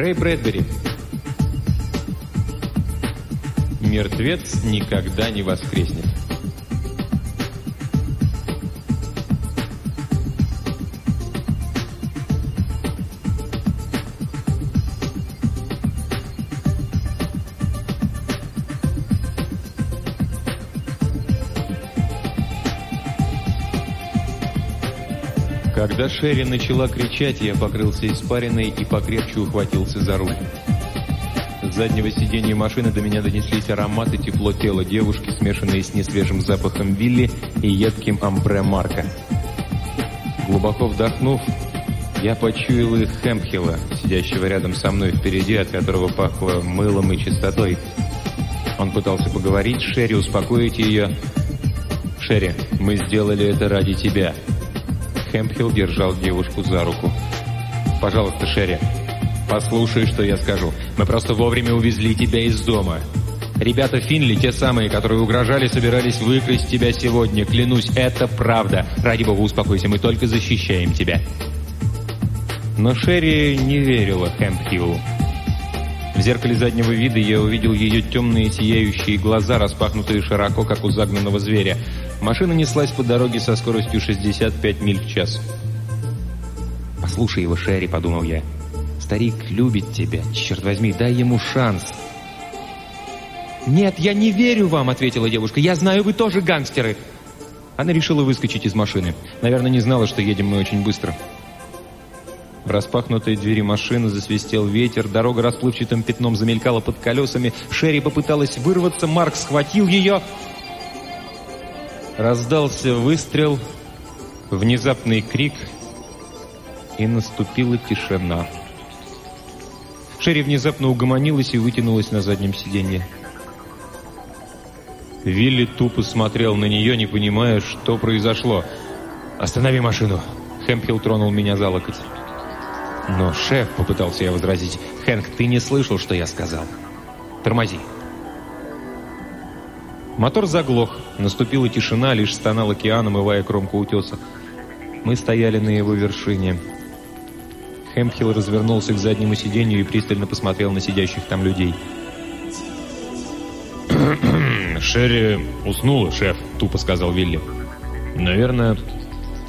Рэй Брэдбери. Мертвец никогда не воскреснет. Когда Шерри начала кричать, я покрылся испариной и покрепче ухватился за руль. С заднего сиденья машины до меня донеслись ароматы тепло тела девушки, смешанные с несвежим запахом Билли и едким амбре Марка. Глубоко вдохнув, я почуял их Хэмпхилла, сидящего рядом со мной впереди, от которого пахло мылом и чистотой. Он пытался поговорить с Шерри, успокоить ее. «Шерри, мы сделали это ради тебя». Хэмпхилл держал девушку за руку. «Пожалуйста, Шерри, послушай, что я скажу. Мы просто вовремя увезли тебя из дома. Ребята Финли, те самые, которые угрожали, собирались выкрасть тебя сегодня. Клянусь, это правда. Ради бога, успокойся, мы только защищаем тебя». Но Шерри не верила Хэмпхиллу. В зеркале заднего вида я увидел ее темные сияющие глаза, распахнутые широко, как у загнанного зверя. Машина неслась по дороге со скоростью 65 миль в час. «Послушай его, Шерри», — подумал я. «Старик любит тебя. Черт возьми, дай ему шанс». «Нет, я не верю вам», — ответила девушка. «Я знаю, вы тоже гангстеры». Она решила выскочить из машины. Наверное, не знала, что едем мы очень быстро. В распахнутой двери машины засвистел ветер, дорога расплывчатым пятном замелькала под колесами. Шерри попыталась вырваться, Марк схватил ее. Раздался выстрел, внезапный крик, и наступила тишина. Шерри внезапно угомонилась и вытянулась на заднем сиденье. Вилли тупо смотрел на нее, не понимая, что произошло. «Останови машину!» Хэмпхилл тронул меня за локоть. «Но, шеф», — попытался я возразить, — «Хэнк, ты не слышал, что я сказал. Тормози». Мотор заглох. Наступила тишина, лишь стонал океан, омывая кромку утеса. Мы стояли на его вершине. Хэмпхилл развернулся к заднему сиденью и пристально посмотрел на сидящих там людей. «Шерри уснула, шеф», — тупо сказал Вилли. «Наверное,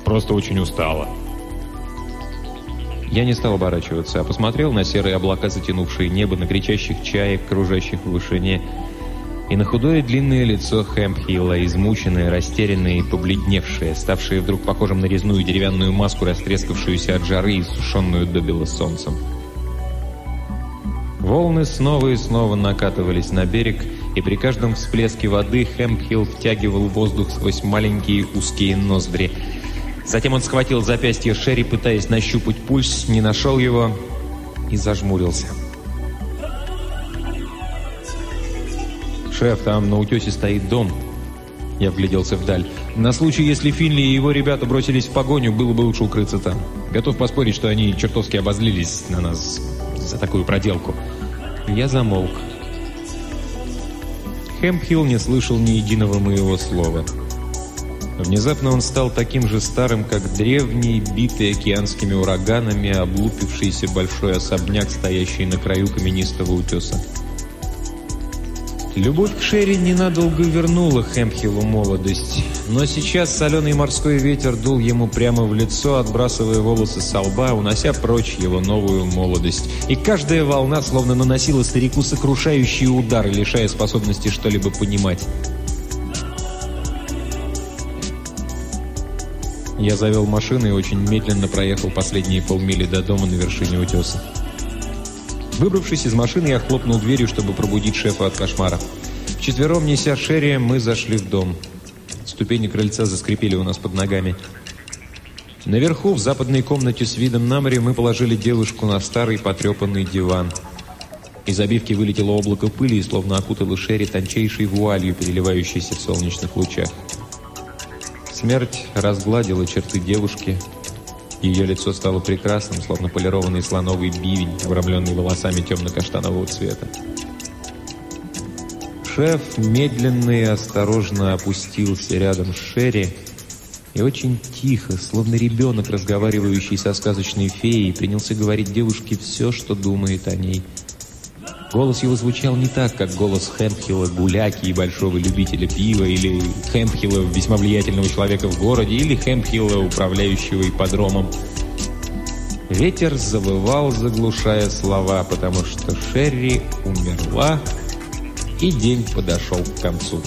просто очень устала». Я не стал оборачиваться, а посмотрел на серые облака, затянувшие небо, на кричащих чаек, кружащих в вышине, и на худое длинное лицо Хэмпхилла, измученное, растерянное и побледневшее, ставшее вдруг похожим на резную деревянную маску, растрескавшуюся от жары и сушеную до бела солнцем. Волны снова и снова накатывались на берег, и при каждом всплеске воды Хэмпхилл втягивал воздух сквозь маленькие узкие ноздри. Затем он схватил запястье Шерри, пытаясь нащупать пульс, не нашел его и зажмурился. «Шеф, там на утесе стоит дом». Я вгляделся вдаль. «На случай, если Финли и его ребята бросились в погоню, было бы лучше укрыться там. Готов поспорить, что они чертовски обозлились на нас за такую проделку». Я замолк. Хэмпхилл не слышал ни единого моего слова. Внезапно он стал таким же старым, как древний, битый океанскими ураганами, облупившийся большой особняк, стоящий на краю каменистого утеса. Любовь к Шерри ненадолго вернула Хэмпхиллу молодость, но сейчас соленый морской ветер дул ему прямо в лицо, отбрасывая волосы со лба, унося прочь его новую молодость. И каждая волна словно наносила старику сокрушающие удары, лишая способности что-либо понимать. Я завел машину и очень медленно проехал последние полмили до дома на вершине утеса. Выбравшись из машины, я хлопнул дверью, чтобы пробудить шефа от кошмара. Вчетвером, неся Шерри, мы зашли в дом. Ступени крыльца заскрипели у нас под ногами. Наверху, в западной комнате с видом на море, мы положили девушку на старый потрепанный диван. Из обивки вылетело облако пыли и словно окутало Шерри тончайшей вуалью, переливающейся в солнечных лучах. Смерть разгладила черты девушки, ее лицо стало прекрасным, словно полированный слоновый бивень, обрамленный волосами темно-каштанового цвета. Шеф медленно и осторожно опустился рядом с Шерри И очень тихо, словно ребенок, разговаривающий со сказочной феей, принялся говорить девушке все, что думает о ней. Голос его звучал не так, как голос Хэмпхилла, гуляки и большого любителя пива, или Хэмпхилла, весьма влиятельного человека в городе, или Хэмпхилла, управляющего ипподромом. Ветер завывал, заглушая слова, потому что Шерри умерла, и день подошел к концу.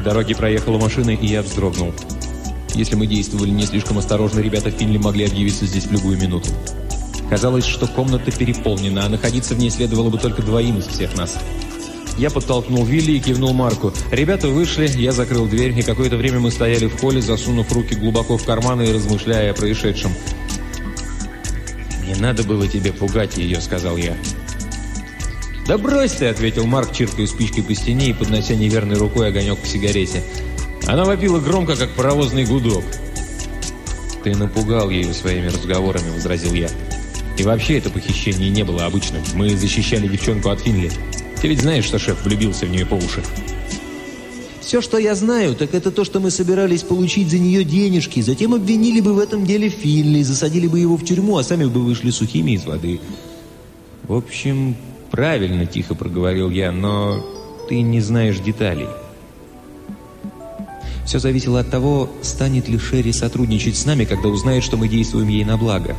По дороге проехала машина, и я вздрогнул. Если мы действовали не слишком осторожно, ребята Финли могли объявиться здесь в любую минуту. Казалось, что комната переполнена, а находиться в ней следовало бы только двоим из всех нас. Я подтолкнул Вилли и кивнул Марку. Ребята вышли, я закрыл дверь, и какое-то время мы стояли в холле, засунув руки глубоко в карманы и размышляя о происшедшем. «Не надо было тебе пугать ее», — сказал я. «Да брось ты!» — ответил Марк, чиркая спичкой по стене и поднося неверной рукой огонек к сигарете. Она вопила громко, как паровозный гудок. «Ты напугал ее своими разговорами», — возразил я. «И вообще это похищение не было обычным. Мы защищали девчонку от Финли. Ты ведь знаешь, что шеф влюбился в нее по уши?» «Все, что я знаю, так это то, что мы собирались получить за нее денежки. Затем обвинили бы в этом деле Финли, засадили бы его в тюрьму, а сами бы вышли сухими из воды». «В общем, правильно», — тихо проговорил я, — «но ты не знаешь деталей». Все зависело от того, станет ли Шерри сотрудничать с нами, когда узнает, что мы действуем ей на благо.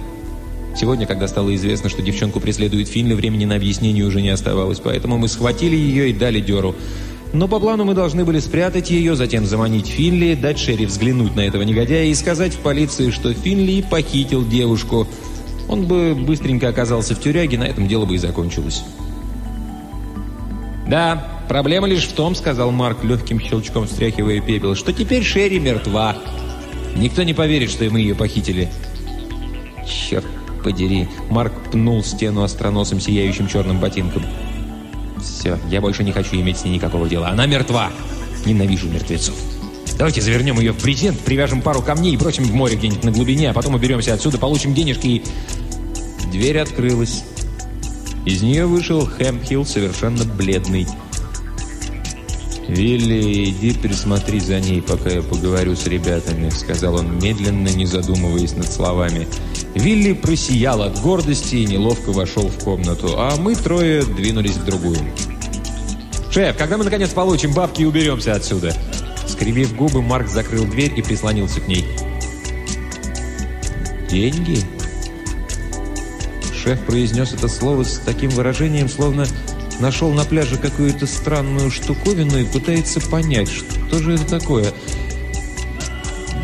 Сегодня, когда стало известно, что девчонку преследует Финли, времени на объяснение уже не оставалось, поэтому мы схватили ее и дали дёру. Но по плану мы должны были спрятать ее, затем заманить Финли, дать Шерри взглянуть на этого негодяя и сказать в полиции, что Финли похитил девушку. Он бы быстренько оказался в тюряге, на этом дело бы и закончилось. «Да, проблема лишь в том, — сказал Марк, легким щелчком встряхивая пепел, — что теперь Шерри мертва. Никто не поверит, что мы ее похитили». «Черт подери!» Марк пнул стену остроносым сияющим черным ботинком. «Все, я больше не хочу иметь с ней никакого дела. Она мертва! Ненавижу мертвецов!» Давайте завернем ее в брезент, привяжем пару камней и бросим в море где-нибудь на глубине, а потом уберемся отсюда, получим денежки и... Дверь открылась. Из нее вышел Хэмпхилл, совершенно бледный. «Вилли, иди присмотри за ней, пока я поговорю с ребятами», — сказал он медленно, не задумываясь над словами. Вилли просиял от гордости и неловко вошел в комнату, а мы трое двинулись в другую. «Шеф, когда мы наконец получим бабки и уберемся отсюда?» Скривив губы, Марк закрыл дверь и прислонился к ней. «Деньги?» Шеф произнес это слово с таким выражением, словно нашел на пляже какую-то странную штуковину и пытается понять, что же это такое.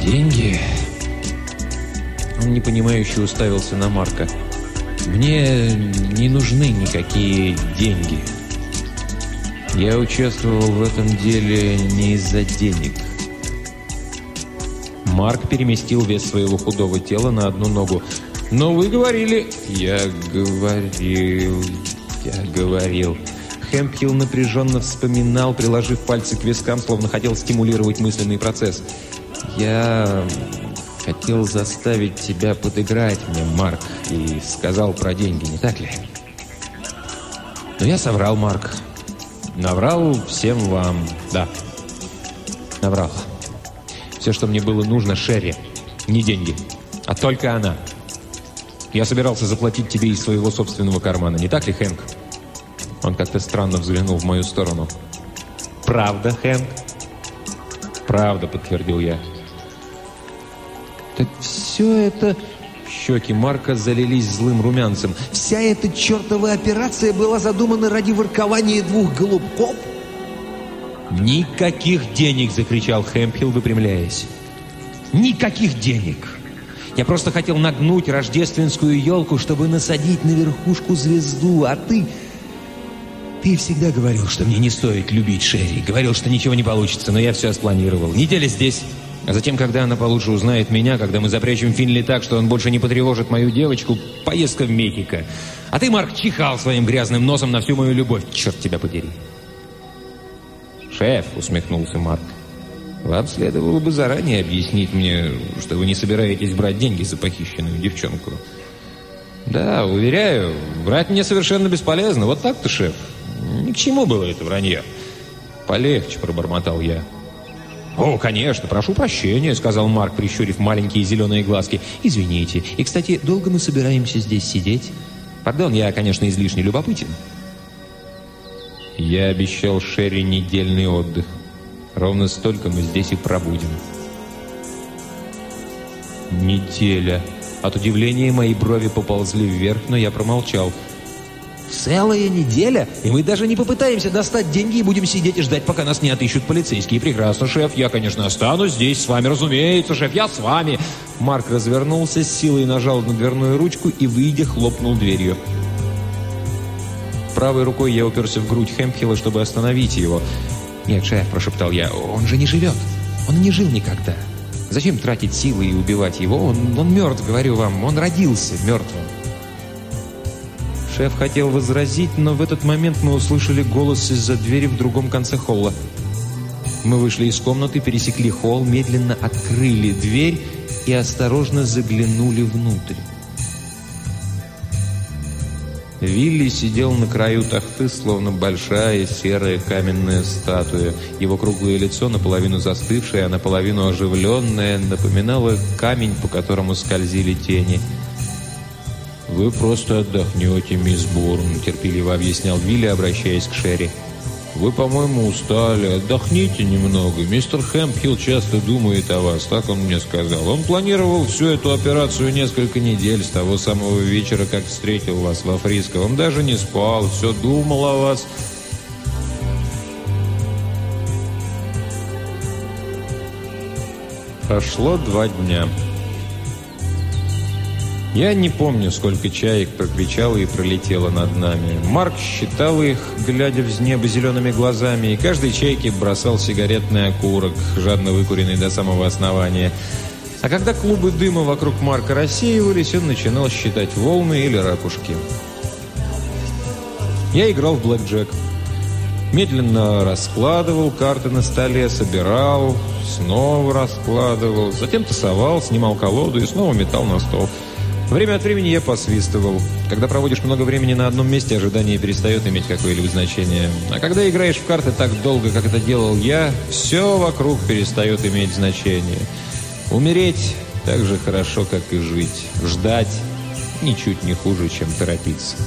«Деньги?» Он непонимающе уставился на Марка. «Мне не нужны никакие деньги. Я участвовал в этом деле не из-за денег». Марк переместил вес своего худого тела на одну ногу. «Но вы говорили...» «Я говорил... Я говорил...» Хэмпхилл напряженно вспоминал, приложив пальцы к вискам, словно хотел стимулировать мысленный процесс. «Я хотел заставить тебя подыграть мне, Марк, и сказал про деньги, не так ли?» «Но я соврал, Марк. Наврал всем вам, да. Наврал. Все, что мне было нужно, Шерри. Не деньги, а только она». Я собирался заплатить тебе из своего собственного кармана, не так ли, Хэнк?» Он как-то странно взглянул в мою сторону. «Правда, Хэнк?» «Правда», — подтвердил я. «Так все это...» Щеки Марка залились злым румянцем. «Вся эта чертова операция была задумана ради воркования двух голубков?» «Никаких денег!» — закричал Хэмпхилл, выпрямляясь. «Никаких денег!» Я просто хотел нагнуть рождественскую елку, чтобы насадить на верхушку звезду, а ты... Ты всегда говорил, что мне не стоит любить Шерри. Говорил, что ничего не получится, но я все спланировал. Неделя здесь, а затем, когда она получше узнает меня, когда мы запрячем Финли так, что он больше не потревожит мою девочку, поездка в Мехико. А ты, Марк, чихал своим грязным носом на всю мою любовь. Черт тебя подери. «Шеф», — усмехнулся Марк, — Вам следовало бы заранее объяснить мне, что вы не собираетесь брать деньги за похищенную девчонку. Да, уверяю, врать мне совершенно бесполезно. Вот так-то, шеф. Ни к чему было это вранье. Полегче, пробормотал я. «О, конечно, прошу прощения», — сказал Марк, прищурив маленькие зеленые глазки. «Извините. И, кстати, долго мы собираемся здесь сидеть? Пардон, я, конечно, излишне любопытен». Я обещал Шерри недельный отдых. Ровно столько мы здесь и пробудем. Неделя. От удивления мои брови поползли вверх, но я промолчал. Целая неделя? И мы даже не попытаемся достать деньги и будем сидеть и ждать, пока нас не отыщут полицейские. Прекрасно, шеф. Я, конечно, останусь здесь с вами, разумеется, шеф. Я с вами. Марк развернулся, с силой нажал на дверную ручку и, выйдя, хлопнул дверью. Правой рукой я уперся в грудь Хэмпхилла, чтобы остановить его. «Нет, шеф», – прошептал я, – «он же не живет. Он не жил никогда. Зачем тратить силы и убивать его? Он, он мертв, говорю вам. Он родился мертвым». Шеф хотел возразить, но в этот момент мы услышали голос из-за двери в другом конце холла. Мы вышли из комнаты, пересекли холл, медленно открыли дверь и осторожно заглянули внутрь. Вилли сидел на краю тахты, словно большая серая каменная статуя. Его круглое лицо, наполовину застывшее, а наполовину оживленное, напоминало камень, по которому скользили тени – «Вы просто отдохнете, мисс Борн», — терпеливо объяснял Вилли, обращаясь к Шерри. «Вы, по-моему, устали. Отдохните немного. Мистер Хэмпхилл часто думает о вас, так он мне сказал. Он планировал всю эту операцию несколько недель, с того самого вечера, как встретил вас во Фриско. Он даже не спал, все думал о вас». Прошло два дня. Я не помню, сколько чаек прокричало и пролетело над нами. Марк считал их, глядя в небо зелеными глазами, и каждой чайке бросал сигаретный окурок, жадно выкуренный до самого основания. А когда клубы дыма вокруг Марка рассеивались, он начинал считать волны или ракушки. Я играл в блэкджек. Медленно раскладывал карты на столе, собирал, снова раскладывал, затем тасовал, снимал колоду и снова метал на стол – Время от времени я посвистывал. Когда проводишь много времени на одном месте, ожидание перестает иметь какое-либо значение. А когда играешь в карты так долго, как это делал я, все вокруг перестает иметь значение. Умереть так же хорошо, как и жить. Ждать ничуть не хуже, чем торопиться.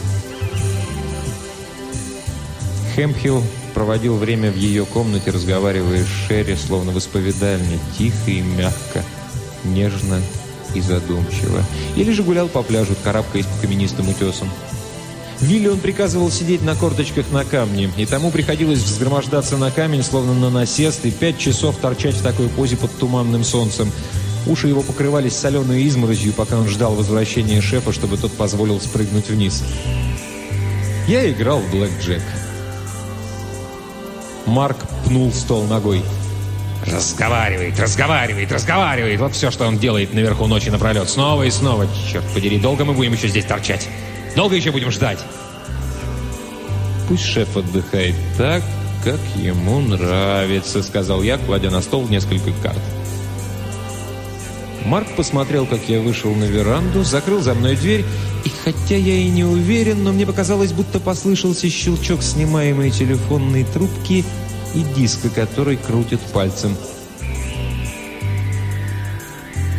Хэмпхилл проводил время в ее комнате, разговаривая с Шерри, словно в исповедальне, тихо и мягко, нежно и задумчиво. Или же гулял по пляжу, карабкаясь по каменистым утесам. Вилли он приказывал сидеть на корточках на камне, и тому приходилось взгромождаться на камень, словно на насест, и пять часов торчать в такой позе под туманным солнцем. Уши его покрывались соленой изморозью, пока он ждал возвращения шефа, чтобы тот позволил спрыгнуть вниз. Я играл в блэк-джек. Марк пнул стол ногой. Разговаривает, разговаривает, разговаривает. Вот все, что он делает наверху ночи напролет. Снова и снова. Черт подери, долго мы будем еще здесь торчать? Долго еще будем ждать? Пусть шеф отдыхает так, как ему нравится, сказал я, кладя на стол несколько карт. Марк посмотрел, как я вышел на веранду, закрыл за мной дверь, и хотя я и не уверен, но мне показалось, будто послышался щелчок снимаемой телефонной трубки – и диска, который крутит пальцем.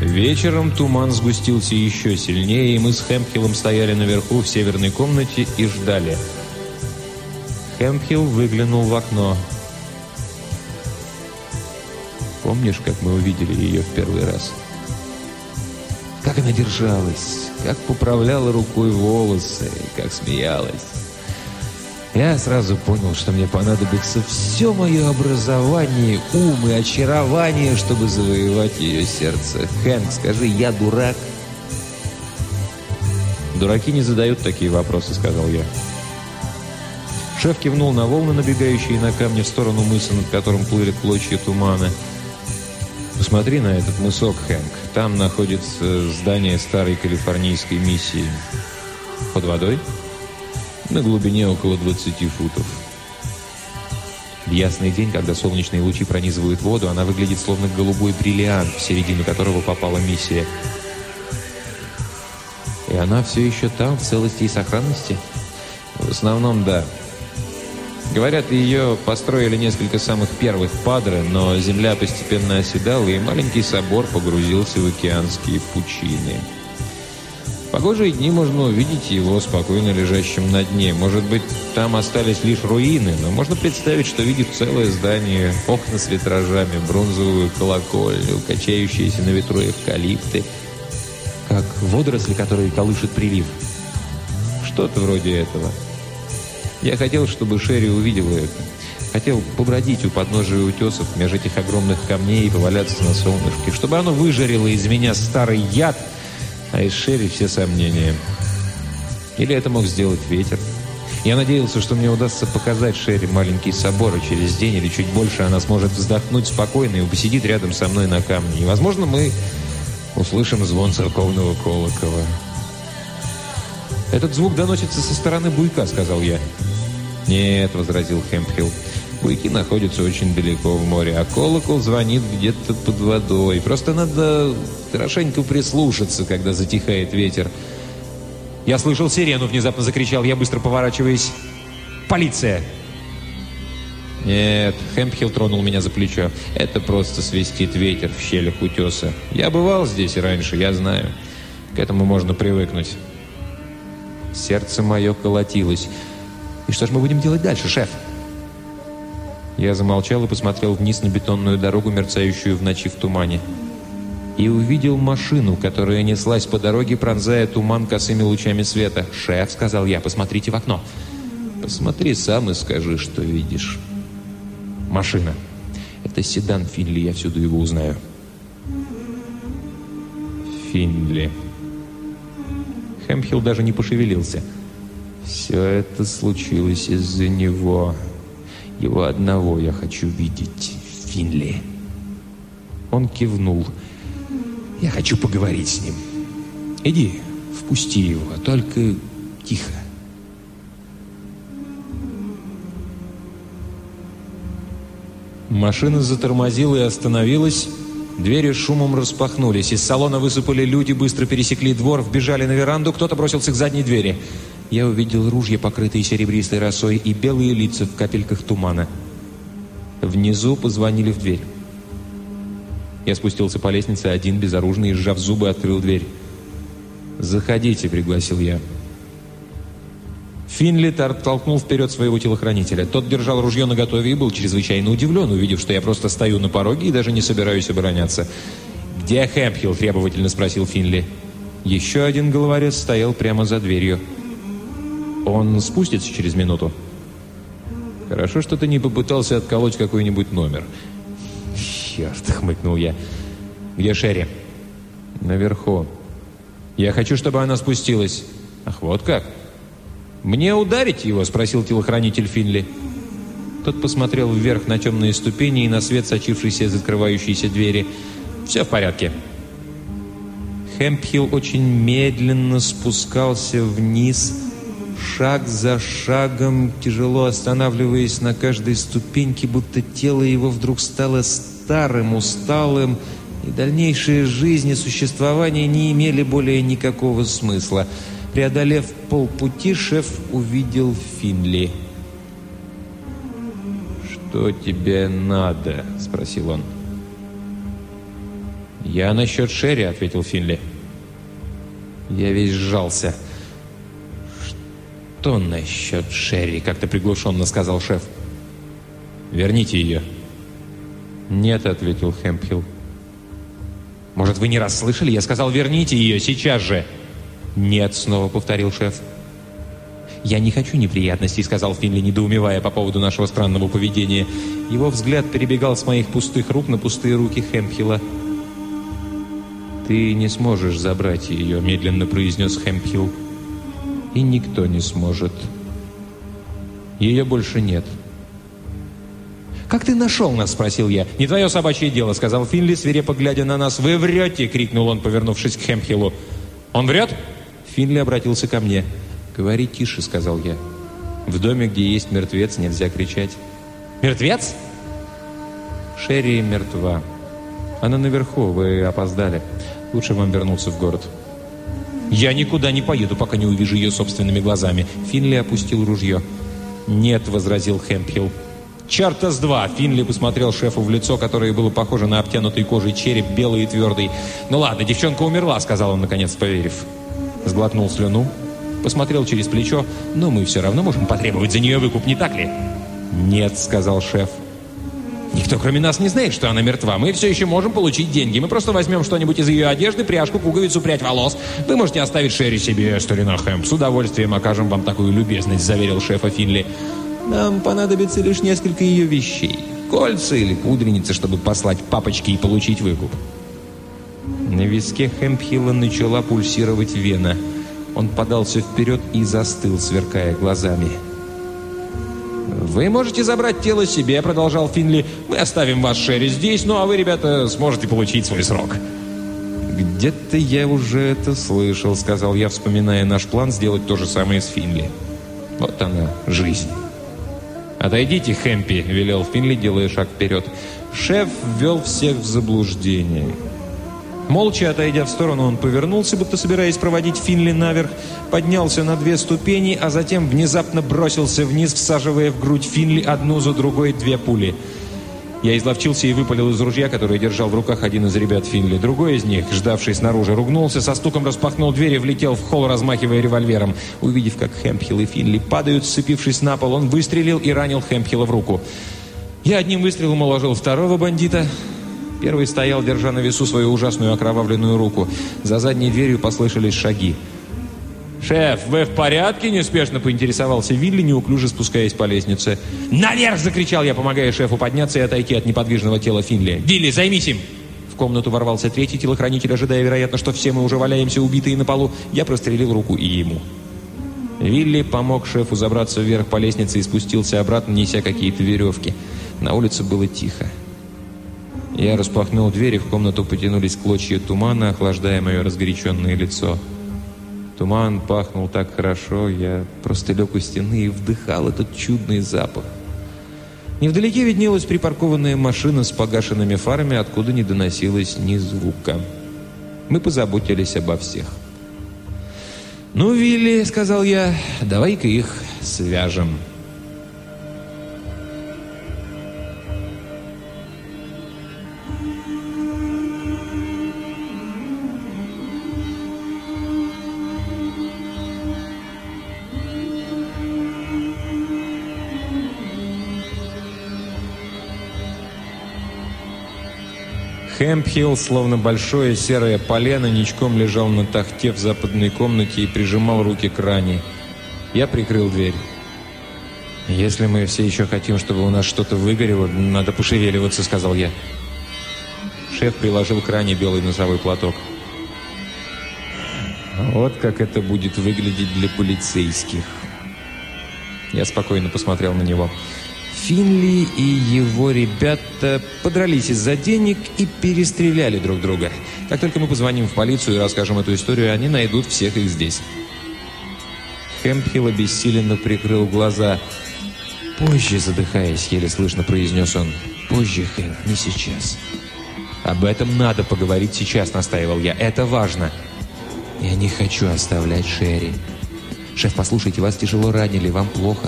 Вечером туман сгустился еще сильнее, и мы с Хэмпхиллом стояли наверху в северной комнате и ждали. Хэмпхилл выглянул в окно. Помнишь, как мы увидели ее в первый раз? Как она держалась, как поправляла рукой волосы, как смеялась. Я сразу понял, что мне понадобится все мое образование, ум и очарование, чтобы завоевать ее сердце. Хэнк, скажи, я дурак? «Дураки не задают такие вопросы», — сказал я. Шеф кивнул на волны, набегающие на камни в сторону мыса, над которым плыли клочья тумана. «Посмотри на этот мысок, Хэнк. Там находится здание старой калифорнийской миссии. Под водой?» На глубине около 20 футов. В ясный день, когда солнечные лучи пронизывают воду, она выглядит словно голубой бриллиант, в середину которого попала миссия. И она все еще там, в целости и сохранности? В основном, да. Говорят, ее построили несколько самых первых падры, но земля постепенно оседала, и маленький собор погрузился в океанские пучины. Погожие дни можно увидеть его спокойно лежащим на дне. Может быть, там остались лишь руины, но можно представить, что видит целое здание, окна с витражами, бронзовую колокольню, качающиеся на ветру эвкалипты, как водоросли, которые колышет прилив. Что-то вроде этого. Я хотел, чтобы Шерри увидела это. Хотел побродить у подножия утесов между этих огромных камней и поваляться на солнышке, чтобы оно выжарило из меня старый яд, а из Шерри все сомнения. Или это мог сделать ветер. Я надеялся, что мне удастся показать Шерри маленький собор, и через день или чуть больше она сможет вздохнуть спокойно и посидит рядом со мной на камне. И, возможно, мы услышим звон церковного колокола. «Этот звук доносится со стороны буйка», — сказал я. «Нет», — возразил Хэмпхилл. «Буйки находятся очень далеко в море, а колокол звонит где-то под водой. Просто надо хорошенько прислушаться, когда затихает ветер». «Я слышал сирену», — внезапно закричал я, быстро поворачиваясь. «Полиция!» «Нет», — Хэмпхилл тронул меня за плечо. «Это просто свистит ветер в щелях утеса. Я бывал здесь раньше, я знаю. К этому можно привыкнуть». Сердце мое колотилось. «И что же мы будем делать дальше, шеф?» Я замолчал и посмотрел вниз на бетонную дорогу, мерцающую в ночи в тумане. И увидел машину, которая неслась по дороге, пронзая туман косыми лучами света. «Шеф», — сказал я, — «посмотрите в окно». «Посмотри сам и скажи, что видишь». «Машина». «Это седан Финли, я всюду его узнаю». «Финли». Хэмпхилл даже не пошевелился. «Все это случилось из-за него. Его одного я хочу видеть. Финли». Он кивнул. «Я хочу поговорить с ним. Иди, впусти его, только тихо». Машина затормозила и остановилась. Двери шумом распахнулись. Из салона высыпали люди, быстро пересекли двор, вбежали на веранду, кто-то бросился к задней двери. Я увидел ружья, покрытые серебристой росой, и белые лица в капельках тумана. Внизу позвонили в дверь. Я спустился по лестнице один, безоружный, и, сжав зубы, открыл дверь. «Заходите», — пригласил я. Финли толкнул вперед своего телохранителя. Тот держал ружье наготове и был чрезвычайно удивлен, увидев, что я просто стою на пороге и даже не собираюсь обороняться. «Где Хэмпхилл?» – требовательно спросил Финли. Еще один головорез стоял прямо за дверью. «Он спустится через минуту?» «Хорошо, что ты не попытался отколоть какой-нибудь номер». «Черт!» – хмыкнул я. «Где Шерри?» «Наверху. Я хочу, чтобы она спустилась». «Ах, вот как?» «Мне ударить его?» – спросил телохранитель Финли. Тот посмотрел вверх на темные ступени и на свет, сочившийся из открывающейся двери. «Все в порядке». Хэмпхилл очень медленно спускался вниз, шаг за шагом, тяжело останавливаясь на каждой ступеньке, будто тело его вдруг стало старым, усталым, и дальнейшие жизни существования не имели более никакого смысла – Преодолев полпути, шеф увидел Финли. «Что тебе надо?» – спросил он. «Я насчет Шерри», – ответил Финли. Я весь сжался. «Что насчет Шерри?» – как-то приглушенно сказал шеф. «Верните ее». «Нет», – ответил Хэмпхилл. «Может, вы не раз слышали? Я сказал, верните ее сейчас же!» «Нет», — снова повторил шеф. «Я не хочу неприятностей», — сказал Финли, недоумевая по поводу нашего странного поведения. Его взгляд перебегал с моих пустых рук на пустые руки Хэмпхилла. «Ты не сможешь забрать ее», — медленно произнес Хэмпхилл. «И никто не сможет. Ее больше нет». «Как ты нашел нас?» – спросил я. «Не твое собачье дело», – сказал Финли, свирепо глядя на нас. «Вы врете!» – крикнул он, повернувшись к Хэмпхиллу. «Он врет?» Финли обратился ко мне. «Говори тише», — сказал я. «В доме, где есть мертвец, нельзя кричать». Мертвец? Шерри мертва. Она наверху, вы опоздали. Лучше вам вернуться в город. Я никуда не поеду, пока не увижу ее собственными глазами. Финли опустил ружье. «Нет», — возразил Хэмпхилл. «Черта с два!» Финли посмотрел шефу в лицо, которое было похоже на обтянутый кожей череп, белый и твердый. «Ну ладно, девчонка умерла», — сказал он, наконец поверив. Сглотнул слюну, посмотрел через плечо. «Но мы все равно можем потребовать за нее выкуп, не так ли?» «Нет», — сказал шеф. «Никто, кроме нас, не знает, что она мертва. Мы все еще можем получить деньги. Мы просто возьмем что-нибудь из ее одежды, пряжку, пуговицу, прядь волос. Вы можете оставить Шерри себе, старина Хэм. С удовольствием окажем вам такую любезность», — заверил шефа Финли. «Нам понадобится лишь несколько ее вещей. Кольца или пудреницы, чтобы послать папочке и получить выкуп». На виске Хэмпхилла начала пульсировать вена. Он подался вперед и застыл, сверкая глазами. «Вы можете забрать тело себе», — продолжал Финли. «Мы оставим вас, Шерри, здесь, ну а вы, ребята, сможете получить свой срок». «Где-то я уже это слышал», — сказал я, вспоминая наш план сделать то же самое с Финли. «Вот она, жизнь». «Отойдите, Хэмпи», — велел Финли, делая шаг вперед. Шеф ввел всех в заблуждение. Молча отойдя в сторону, он повернулся, будто собираясь проводить Финли наверх, поднялся на две ступени, а затем внезапно бросился вниз, всаживая в грудь Финли одну за другой две пули. Я изловчился и выпалил из ружья, которое держал в руках один из ребят Финли. Другой из них, ждавший снаружи, ругнулся, со стуком распахнул дверь и влетел в холл, размахивая револьвером. Увидев, как Хэмпхилл и Финли падают, сцепившись на пол, он выстрелил и ранил Хэмпхилла в руку. Я одним выстрелом уложил второго бандита, Первый стоял, держа на весу свою ужасную окровавленную руку. За задней дверью послышались шаги. «Шеф, вы в порядке?» – неспешно поинтересовался Вилли, неуклюже спускаясь по лестнице. «Наверх!» – закричал я, помогая шефу подняться и отойти от неподвижного тела Финли. «Вилли, займись им!» В комнату ворвался третий телохранитель, ожидая, вероятно, что все мы уже валяемся убитые на полу. Я прострелил руку и ему. Вилли помог шефу забраться вверх по лестнице и спустился обратно, неся какие-то веревки. На улице было тихо. Я распахнул дверь, и в комнату потянулись клочья тумана, охлаждая мое разгоряченное лицо. Туман пахнул так хорошо, я просто лег у стены и вдыхал этот чудный запах. Невдалеке виднелась припаркованная машина с погашенными фарами, откуда не доносилось ни звука. Мы позаботились обо всех. «Ну, Вилли», — сказал я, — «давай-ка их свяжем». Хэмпхилл, словно большое серое полено, ничком лежал на тахте в западной комнате и прижимал руки к ране. Я прикрыл дверь. «Если мы все еще хотим, чтобы у нас что-то выгорело, надо пошевеливаться», — сказал я. Шеф приложил к ране белый носовой платок. «Вот как это будет выглядеть для полицейских». Я спокойно посмотрел на него. Финли и его ребята подрались из-за денег и перестреляли друг друга. Как только мы позвоним в полицию и расскажем эту историю, они найдут всех их здесь. Хэмпхилл обессиленно прикрыл глаза. «Позже, задыхаясь, еле слышно произнес он. Позже, Хэнк, не сейчас». «Об этом надо поговорить сейчас», — настаивал я. «Это важно». «Я не хочу оставлять Шерри». «Шеф, послушайте, вас тяжело ранили, вам плохо».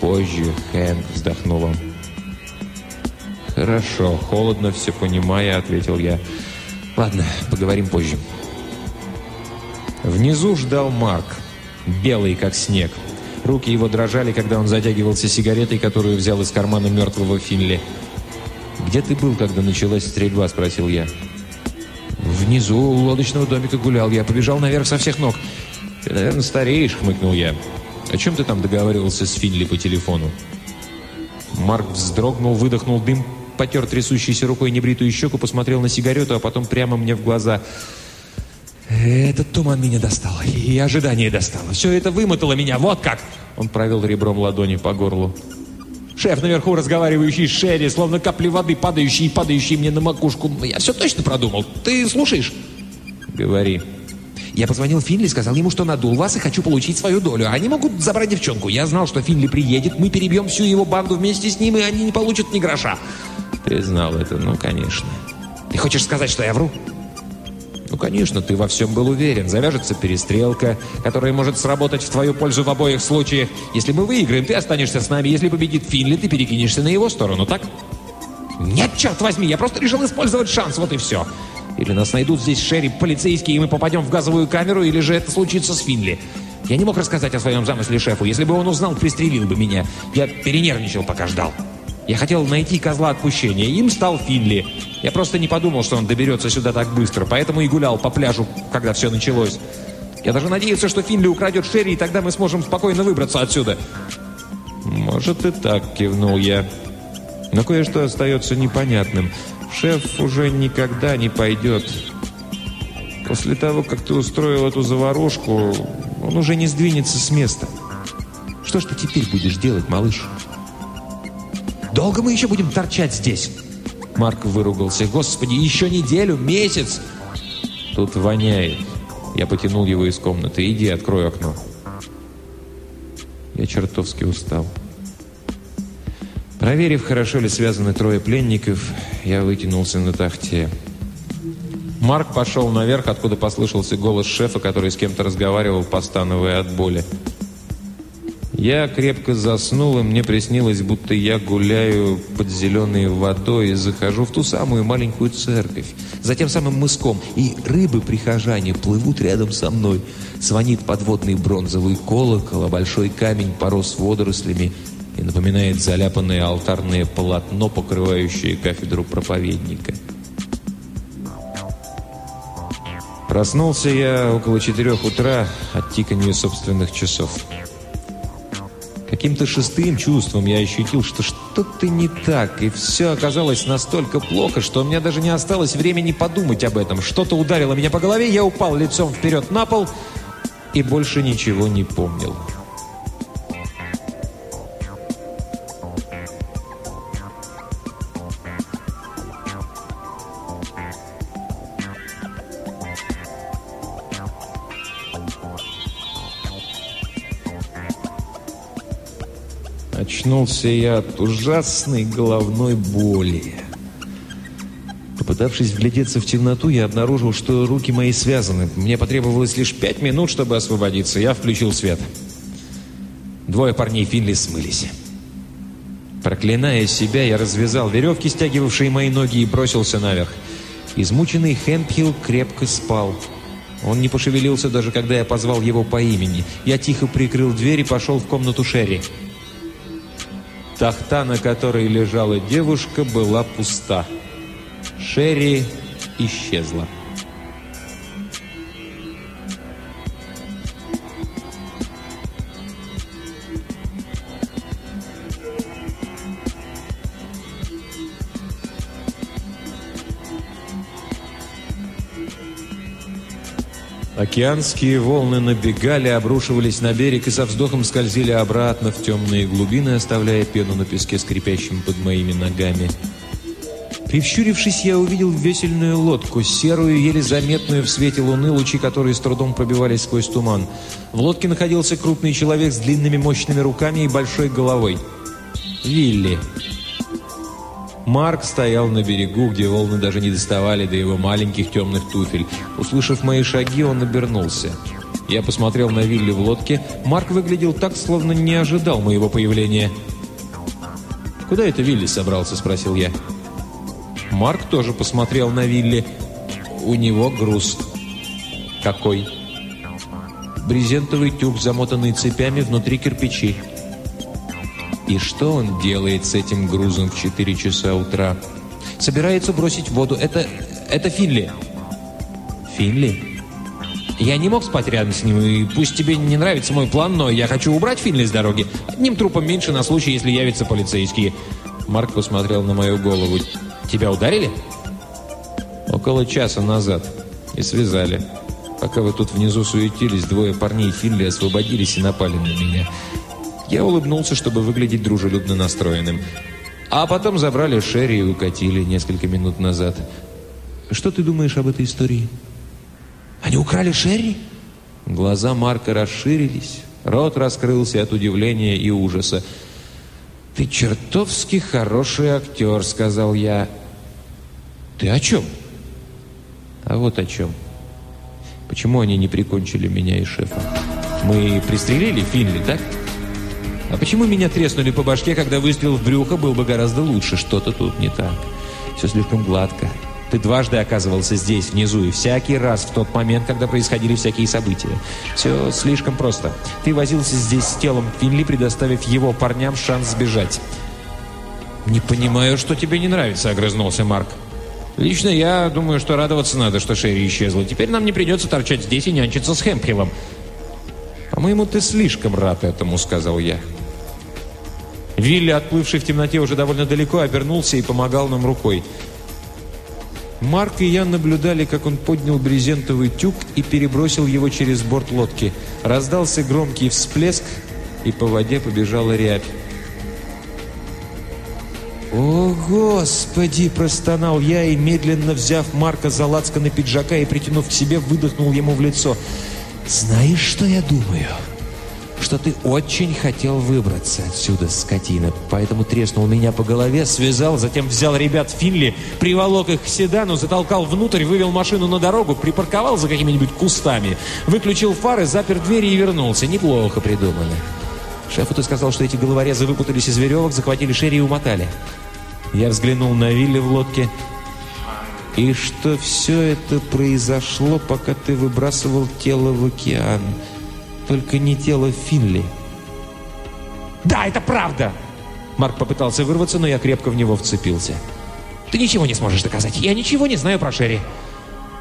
«Позже, Хэнк», — вздохнул он. «Хорошо, холодно все понимая», — ответил я. «Ладно, поговорим позже». Внизу ждал Марк, белый как снег. Руки его дрожали, когда он затягивался сигаретой, которую взял из кармана мертвого Финли. «Где ты был, когда началась стрельба?» – спросил я. «Внизу у лодочного домика гулял. Я побежал наверх со всех ног». «Ты, наверное, стареешь», – хмыкнул я. «О чем ты там договаривался с Финли по телефону?» Марк вздрогнул, выдохнул дым, потер трясущейся рукой небритую щеку, посмотрел на сигарету, а потом прямо мне в глаза. «Этот туман меня достал, и ожидание достало. Все это вымотало меня, вот как!» Он провел ребром ладони по горлу. «Шеф наверху, разговаривающий с Шерри, словно капли воды, падающие и падающие мне на макушку. Я все точно продумал. Ты слушаешь?» «Говори». Я позвонил Финли, сказал ему, что надул вас и хочу получить свою долю. Они могут забрать девчонку. Я знал, что Финли приедет, мы перебьем всю его банду вместе с ним, и они не получат ни гроша. Ты знал это, ну, конечно. Ты хочешь сказать, что я вру? Ну, конечно, ты во всем был уверен. Завяжется перестрелка, которая может сработать в твою пользу в обоих случаях. Если мы выиграем, ты останешься с нами. Если победит Финли, ты перекинешься на его сторону, так? Нет, черт возьми, я просто решил использовать шанс, вот и все. Или нас найдут здесь Шерри, полицейские, и мы попадем в газовую камеру, или же это случится с Финли. Я не мог рассказать о своем замысле шефу. Если бы он узнал, пристрелил бы меня. Я перенервничал, пока ждал. Я хотел найти козла отпущения. Им стал Финли. Я просто не подумал, что он доберется сюда так быстро, поэтому и гулял по пляжу, когда все началось. Я даже надеялся, что Финли украдет Шерри, и тогда мы сможем спокойно выбраться отсюда. «Может и так», — кивнул я. «Но кое-что остается непонятным. Шеф уже никогда не пойдет. После того, как ты устроил эту заварушку, он уже не сдвинется с места. Что ж ты теперь будешь делать, малыш? Долго мы еще будем торчать здесь? Марк выругался. Господи, еще неделю, месяц! Тут воняет. Я потянул его из комнаты. Иди, открой окно. Я чертовски устал. Проверив, хорошо ли связаны трое пленников, я вытянулся на тахте. Марк пошел наверх, откуда послышался голос шефа, который с кем-то разговаривал, постановая от боли. Я крепко заснул, и мне приснилось, будто я гуляю под зеленой водой и захожу в ту самую маленькую церковь, за тем самым мыском, и рыбы-прихожане плывут рядом со мной. Звонит подводный бронзовый колокол, а большой камень порос водорослями, и напоминает заляпанное алтарное полотно, покрывающее кафедру проповедника. Проснулся я около четырех утра от тикания собственных часов. Каким-то шестым чувством я ощутил, что что-то не так, и все оказалось настолько плохо, что у меня даже не осталось времени подумать об этом. Что-то ударило меня по голове, я упал лицом вперед на пол и больше ничего не помнил. Очнулся я от ужасной головной боли. Попытавшись вглядеться в темноту, я обнаружил, что руки мои связаны. Мне потребовалось лишь пять минут, чтобы освободиться. Я включил свет. Двое парней Финли смылись. Проклиная себя, я развязал веревки, стягивавшие мои ноги, и бросился наверх. Измученный Хэмпхилл крепко спал. Он не пошевелился, даже когда я позвал его по имени. Я тихо прикрыл дверь и пошел в комнату Шерри. Тахта, на которой лежала девушка, была пуста. Шерри исчезла. Океанские волны набегали, обрушивались на берег и со вздохом скользили обратно в темные глубины, оставляя пену на песке, скрипящем под моими ногами. Привщурившись, я увидел весельную лодку, серую, еле заметную в свете луны, лучи которой с трудом пробивались сквозь туман. В лодке находился крупный человек с длинными мощными руками и большой головой. Вилли. Марк стоял на берегу, где волны даже не доставали до его маленьких темных туфель. Услышав мои шаги, он обернулся. Я посмотрел на Вилли в лодке. Марк выглядел так, словно не ожидал моего появления. «Куда это Вилли собрался?» – спросил я. Марк тоже посмотрел на Вилли. У него груз. «Какой?» Брезентовый тюк, замотанный цепями, внутри кирпичей. И что он делает с этим грузом в 4 часа утра? Собирается бросить в воду. Это... это Финли. Финли? Я не мог спать рядом с ним, и пусть тебе не нравится мой план, но я хочу убрать Финли с дороги. Одним трупом меньше на случай, если явятся полицейские. Марк посмотрел на мою голову. Тебя ударили? Около часа назад. И связали. Пока вы тут внизу суетились, двое парней Финли освободились и напали на меня. Я улыбнулся, чтобы выглядеть дружелюбно настроенным. А потом забрали Шерри и укатили несколько минут назад. Что ты думаешь об этой истории? Они украли Шерри? Глаза Марка расширились, рот раскрылся от удивления и ужаса. «Ты чертовски хороший актер», — сказал я. «Ты о чем?» «А вот о чем. Почему они не прикончили меня и шефа? Мы пристрелили Финли, так?» А почему меня треснули по башке, когда выстрел в брюхо был бы гораздо лучше? Что-то тут не так. Все слишком гладко. Ты дважды оказывался здесь, внизу, и всякий раз в тот момент, когда происходили всякие события. Все слишком просто. Ты возился здесь с телом Финли, предоставив его парням шанс сбежать. «Не понимаю, что тебе не нравится», — огрызнулся Марк. «Лично я думаю, что радоваться надо, что Шерри исчезла. Теперь нам не придется торчать здесь и нянчиться с Хэмпхиллом». «По-моему, ты слишком рад этому», — сказал я. Вилли, отплывший в темноте уже довольно далеко, обернулся и помогал нам рукой. Марк и я наблюдали, как он поднял брезентовый тюк и перебросил его через борт лодки. Раздался громкий всплеск, и по воде побежала рябь. «О, Господи!» – простонал я и, медленно взяв Марка за лацканы пиджака и притянув к себе, выдохнул ему в лицо. «Знаешь, что я думаю?» Что ты очень хотел выбраться отсюда, скотина. Поэтому треснул меня по голове, связал, затем взял ребят Финли, приволок их к седану, затолкал внутрь, вывел машину на дорогу, припарковал за какими-нибудь кустами, выключил фары, запер двери и вернулся. Неплохо придумано. Шефу ты сказал, что эти головорезы выпутались из веревок, захватили Шерри и умотали. Я взглянул на Вилли в лодке. И что все это произошло, пока ты выбрасывал тело в океан. Только не тело Финли. «Да, это правда!» Марк попытался вырваться, но я крепко в него вцепился. «Ты ничего не сможешь доказать. Я ничего не знаю про Шерри».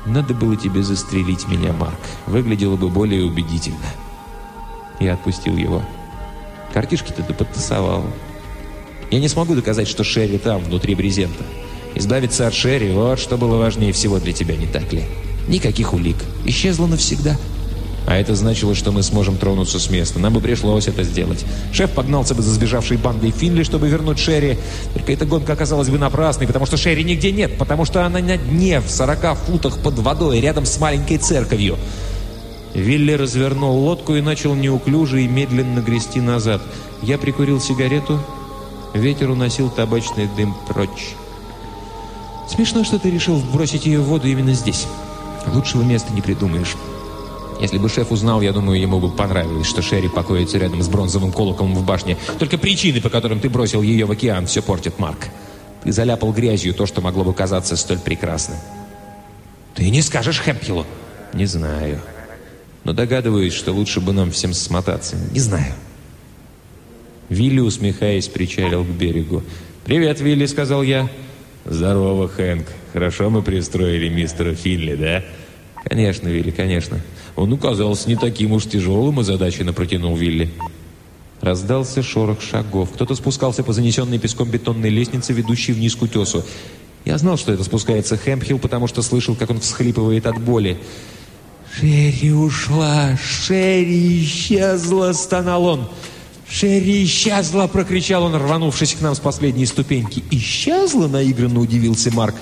«Надо было тебе застрелить меня, Марк. Выглядело бы более убедительно». Я отпустил его. Картишки-то ты подтасовал. Я не смогу доказать, что Шерри там, внутри брезента. Избавиться от Шерри – вот что было важнее всего для тебя, не так ли? Никаких улик. Исчезла навсегда. А это значило, что мы сможем тронуться с места. Нам бы пришлось это сделать. Шеф погнался бы за сбежавшей бандой Финли, чтобы вернуть Шерри. Только эта гонка оказалась бы напрасной, потому что Шерри нигде нет, потому что она на дне, в 40 футах под водой, рядом с маленькой церковью. Вилли развернул лодку и начал неуклюже и медленно грести назад. Я прикурил сигарету. Ветер уносил табачный дым прочь. Смешно, что ты решил бросить ее в воду именно здесь. Лучшего места не придумаешь. Если бы шеф узнал, я думаю, ему бы понравилось, что Шерри покоится рядом с бронзовым колоколом в башне. Только причины, по которым ты бросил ее в океан, все портит Марк. Ты заляпал грязью то, что могло бы казаться столь прекрасным. Ты не скажешь Хэмпхиллу? Не знаю. Но догадываюсь, что лучше бы нам всем смотаться. Не знаю. Вилли, усмехаясь, причалил к берегу. «Привет, Вилли», — сказал я. «Здорово, Хэнк. Хорошо мы пристроили мистера Финли, да?» «Конечно, Вилли, конечно. Он оказался не таким уж тяжелым, озадаченно протянул Вилли. Раздался шорох шагов. Кто-то спускался по занесенной песком бетонной лестнице, ведущей вниз к утесу. Я знал, что это спускается Хэмпхилл, потому что слышал, как он всхлипывает от боли. «Шерри ушла! Шерри исчезла!» — стонал он. «Шерри исчезла!» — прокричал он, рванувшись к нам с последней ступеньки. «Исчезла?» — наигранно удивился Марк.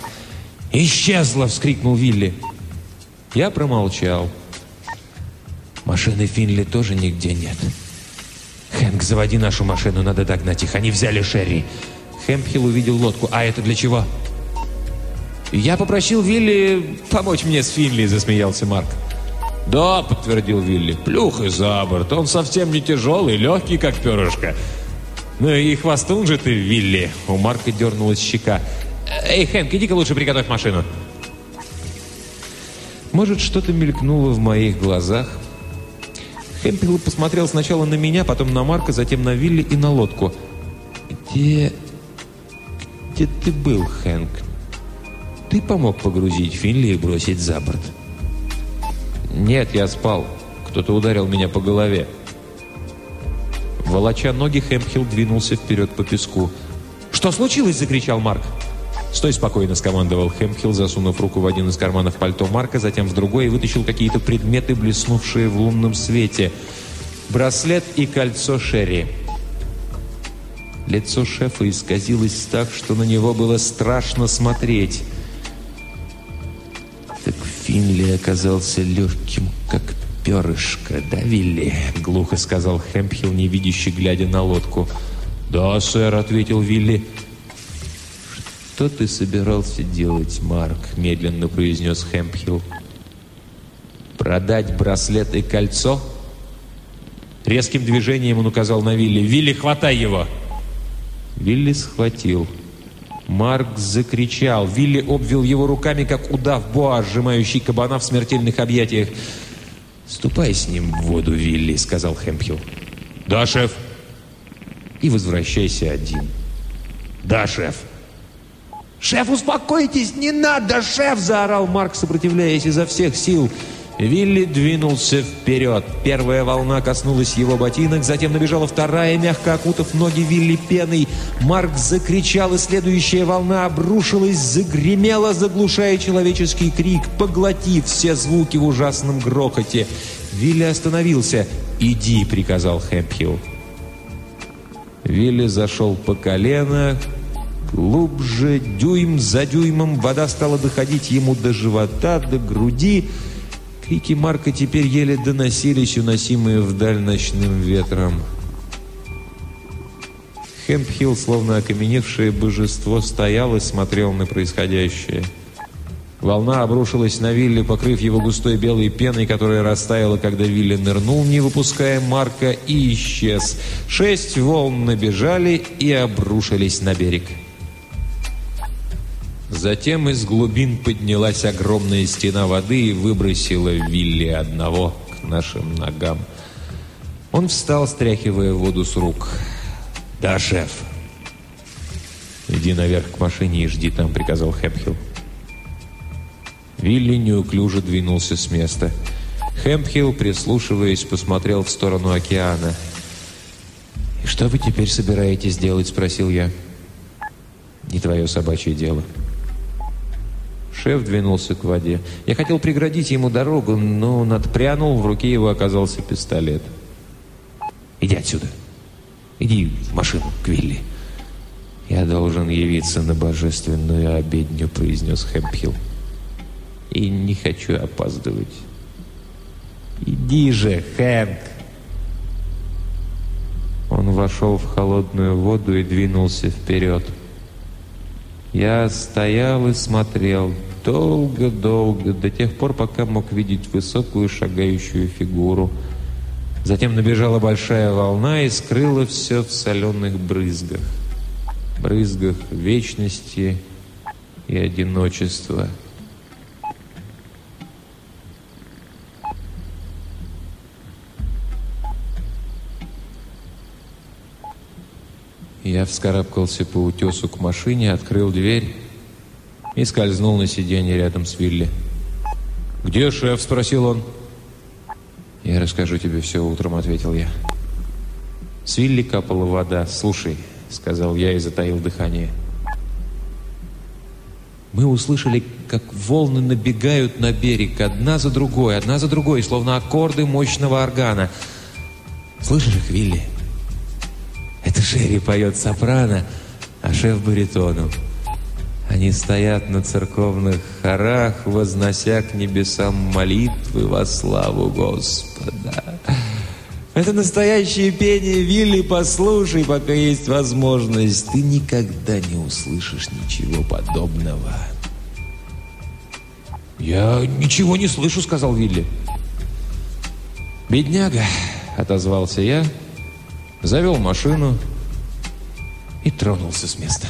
«Исчезла!» — вскрикнул Вилли. Я промолчал. Машины Финли тоже нигде нет. Хэнк, заводи нашу машину, надо догнать их. Они взяли Шерри. Хэмпхилл увидел лодку. А это для чего? Я попросил Вилли помочь мне с Финли, засмеялся Марк. «Да», — подтвердил Вилли, — «плюх за борт. Он совсем не тяжелый, легкий, как перышко». «Ну и хвостун же ты, Вилли!» У Марка дернулась щека. «Эй, Хэнк, иди-ка лучше приготовь машину». Может, что-то мелькнуло в моих глазах, Хэмпилл посмотрел сначала на меня, потом на Марка, затем на Вилли и на лодку. «Где... где ты был, Хэнк? Ты помог погрузить Финли и бросить за борт?» «Нет, я спал. Кто-то ударил меня по голове». Волоча ноги, Хэмпхилл двинулся вперед по песку. «Что случилось?» – закричал Марк. «Стой спокойно», — скомандовал Хэмпхилл, засунув руку в один из карманов пальто Марка, затем в другой и вытащил какие-то предметы, блеснувшие в лунном свете. Браслет и кольцо Шерри. Лицо шефа исказилось так, что на него было страшно смотреть. «Так Финли оказался легким, как перышко, да, Вилли?» — глухо сказал Хэмпхилл, невидящий, глядя на лодку. «Да, сэр», — ответил Вилли. «Что ты собирался делать, Марк?» — медленно произнес Хэмпхилл. «Продать браслет и кольцо?» Резким движением он указал на Вилли. «Вилли, хватай его!» Вилли схватил. Марк закричал. Вилли обвил его руками, как удав Боа, сжимающий кабана в смертельных объятиях. «Ступай с ним в воду, Вилли», — сказал Хэмпхилл. «Да, шеф». «И возвращайся один». «Да, шеф». «Шеф, успокойтесь! Не надо, шеф!» – заорал Марк, сопротивляясь изо всех сил. Вилли двинулся вперед. Первая волна коснулась его ботинок, затем набежала вторая, мягко окутав ноги Вилли пеной. Марк закричал, и следующая волна обрушилась, загремела, заглушая человеческий крик, поглотив все звуки в ужасном грохоте. Вилли остановился. «Иди», — приказал Хэмпхилл. Вилли зашел по колено, Глубже, дюйм за дюймом, вода стала доходить ему до живота, до груди. Крики Марка теперь еле доносились, уносимые вдаль ночным ветром. Хэмпхилл, словно окаменевшее божество, стоял и смотрел на происходящее. Волна обрушилась на Вилли, покрыв его густой белой пеной, которая растаяла, когда Вилли нырнул, не выпуская Марка, и исчез. Шесть волн набежали и обрушились на берег. Затем из глубин поднялась огромная стена воды и выбросила Вилли одного к нашим ногам. Он встал, стряхивая воду с рук. «Да, шеф!» «Иди наверх к машине и жди там», — приказал Хэмпхилл. Вилли неуклюже двинулся с места. Хэмпхилл, прислушиваясь, посмотрел в сторону океана. «И что вы теперь собираетесь делать?» — спросил я. «Не твое собачье дело». Шеф двинулся к воде. Я хотел преградить ему дорогу, но он отпрянул, в руке его оказался пистолет. «Иди отсюда. Иди в машину к Вилли». «Я должен явиться на божественную обедню», — произнес Хэмпхилл. «И не хочу опаздывать». «Иди же, Хэнк!» Он вошел в холодную воду и двинулся вперед. Я стоял и смотрел долго-долго, до тех пор, пока мог видеть высокую шагающую фигуру. Затем набежала большая волна и скрыла все в соленых брызгах. Брызгах вечности и одиночества. Я вскарабкался по утесу к машине, открыл дверь и скользнул на сиденье рядом с Вилли. «Где шеф?» – спросил он. «Я расскажу тебе все утром», – ответил я. С Вилли капала вода. «Слушай», – сказал я и затаил дыхание. Мы услышали, как волны набегают на берег, одна за другой, одна за другой, словно аккорды мощного органа. «Слышишь их, Вилли?» Это Шерри поет сопрано, а шеф баритоном. Они стоят на церковных хорах, вознося к небесам молитвы во славу Господа. Это настоящее пение, Вилли, послушай, пока есть возможность. Ты никогда не услышишь ничего подобного. «Я ничего не слышу», — сказал Вилли. «Бедняга», — отозвался я, — завел машину и тронулся с места.